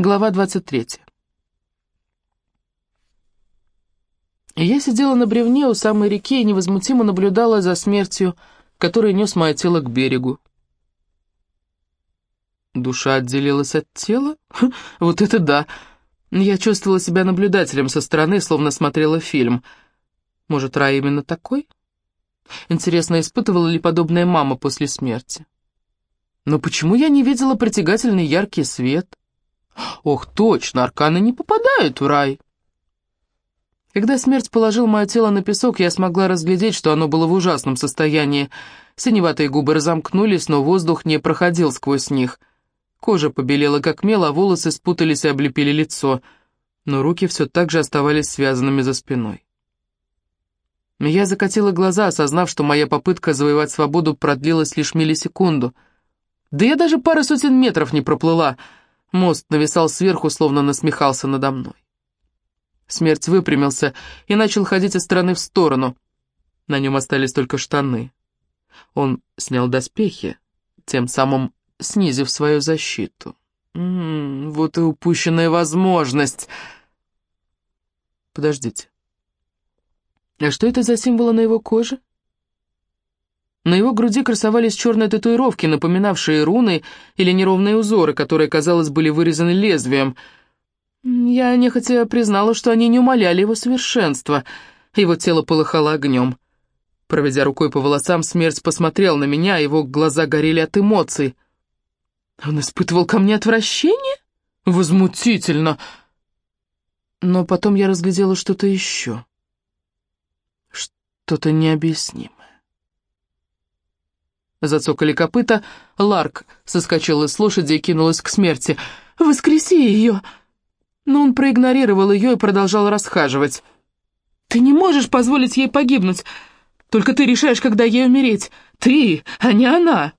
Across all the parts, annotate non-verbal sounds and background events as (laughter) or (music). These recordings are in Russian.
Глава 23. Я сидела на бревне у самой реки и невозмутимо наблюдала за смертью, которая нес мое тело к берегу. Душа отделилась от тела? (laughs) Вот это да! Я чувствовала себя наблюдателем со стороны, словно смотрела фильм. Может, рай именно такой? Интересно, испытывала ли подобная мама после смерти? Но почему я не видела притягательный яркий свет? Ох, точно, арканы не попадают в рай. Когда смерть положил мое тело на песок, я смогла разглядеть, что оно было в ужасном состоянии. Синеватые губы разомкнулись, но воздух не проходил сквозь них. Кожа побелела как мел, а волосы спутались и облепили лицо, но руки все так же оставались связанными за спиной. Я закатила глаза, осознав, что моя попытка завоевать свободу продлилась лишь миллисекунду. Да я даже пары сотен метров не проплыла — Мост нависал сверху, словно насмехался надо мной. Смерть выпрямился и начал ходить из стороны в сторону. На нем остались только штаны. Он снял доспехи, тем самым снизив свою защиту. М -м, вот и упущенная возможность. Подождите. А что это за символы на его коже? На его груди красовались черные татуировки, напоминавшие руны или неровные узоры, которые, казалось, были вырезаны лезвием. Я нехотя признала, что они не умаляли его совершенства. Его тело полыхало огнем. Проведя рукой по волосам, смерть посмотрел на меня, а его глаза горели от эмоций. Он испытывал ко мне отвращение? Возмутительно! Но потом я разглядела что-то еще. Что-то необъяснимое. Зацокали копыта, Ларк соскочил с лошади и кинулась к смерти. «Воскреси ее!» Но он проигнорировал ее и продолжал расхаживать. «Ты не можешь позволить ей погибнуть. Только ты решаешь, когда ей умереть. Ты, а не она!»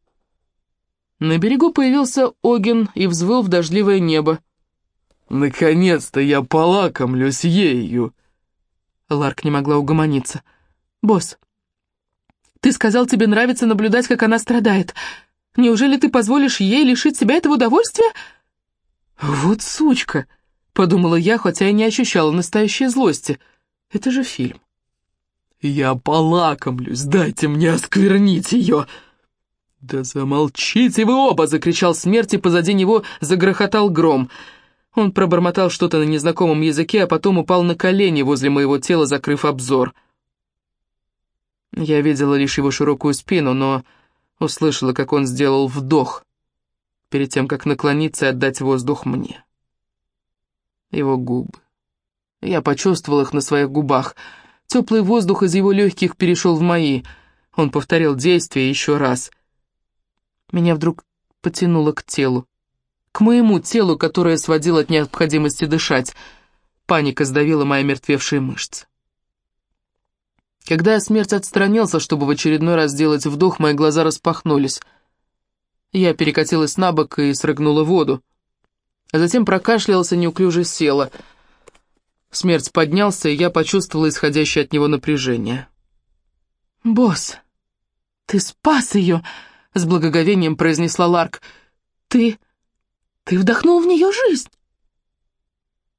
На берегу появился Оген и взвыл в дождливое небо. «Наконец-то я полакомлюсь ею!» Ларк не могла угомониться. «Босс, ты сказал, тебе нравится наблюдать, как она страдает. Неужели ты позволишь ей лишить себя этого удовольствия?» «Вот сучка!» — подумала я, хотя и не ощущала настоящей злости. «Это же фильм». «Я полакомлюсь, дайте мне осквернить ее!» «Да замолчите вы оба!» — закричал смерть, и позади него загрохотал гром. Он пробормотал что-то на незнакомом языке, а потом упал на колени возле моего тела, закрыв обзор. Видела лишь его широкую спину, но услышала, как он сделал вдох, перед тем, как наклониться и отдать воздух мне. Его губы. Я почувствовал их на своих губах. Теплый воздух из его легких перешел в мои. Он повторил действие еще раз. Меня вдруг потянуло к телу. К моему телу, которое сводило от необходимости дышать. Паника сдавила мои мертвевшие мышцы. Когда смерть отстранился, чтобы в очередной раз сделать вдох, мои глаза распахнулись. Я перекатилась на бок и срыгнула воду. А затем прокашлялся, неуклюже села. Смерть поднялся, и я почувствовала исходящее от него напряжение. «Босс, ты спас ее!» — с благоговением произнесла Ларк. «Ты... ты вдохнул в нее жизнь!»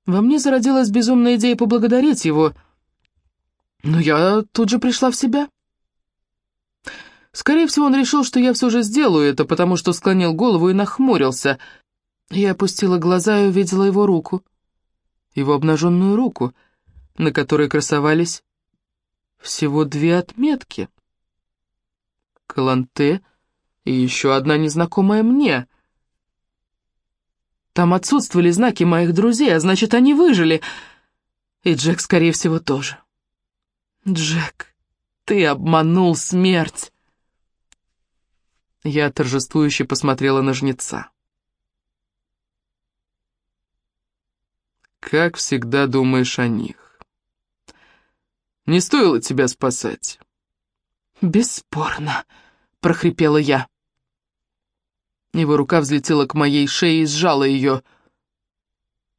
Во мне зародилась безумная идея поблагодарить его — но я тут же пришла в себя. Скорее всего, он решил, что я все же сделаю это, потому что склонил голову и нахмурился. Я опустила глаза и увидела его руку. Его обнаженную руку, на которой красовались всего две отметки. Каланте и еще одна незнакомая мне. Там отсутствовали знаки моих друзей, а значит, они выжили. И Джек, скорее всего, тоже. «Джек, ты обманул смерть!» Я торжествующе посмотрела на жнеца. «Как всегда думаешь о них. Не стоило тебя спасать». «Бесспорно», — прохрипела я. Его рука взлетела к моей шее и сжала ее.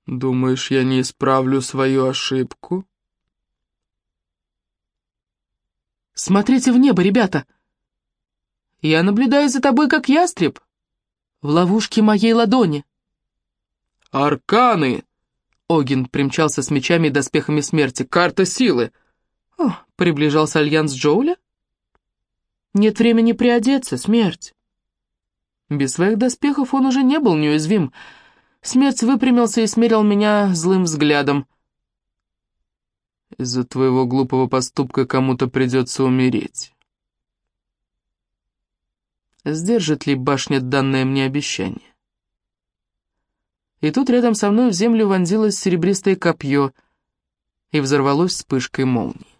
«Думаешь, я не исправлю свою ошибку?» Смотрите в небо, ребята! Я наблюдаю за тобой, как ястреб, в ловушке моей ладони. «Арканы!» Огин примчался с мечами и доспехами смерти. «Карта силы!» О, приближался альянс Джоуля? Нет времени приодеться, смерть. Без своих доспехов он уже не был неуязвим. Смерть выпрямился и смерил меня злым взглядом. «Из-за твоего глупого поступка кому-то придется умереть». Сдержит ли башня данное мне обещание? И тут рядом со мной в землю вонзилось серебристое копье и взорвалось вспышкой молнии.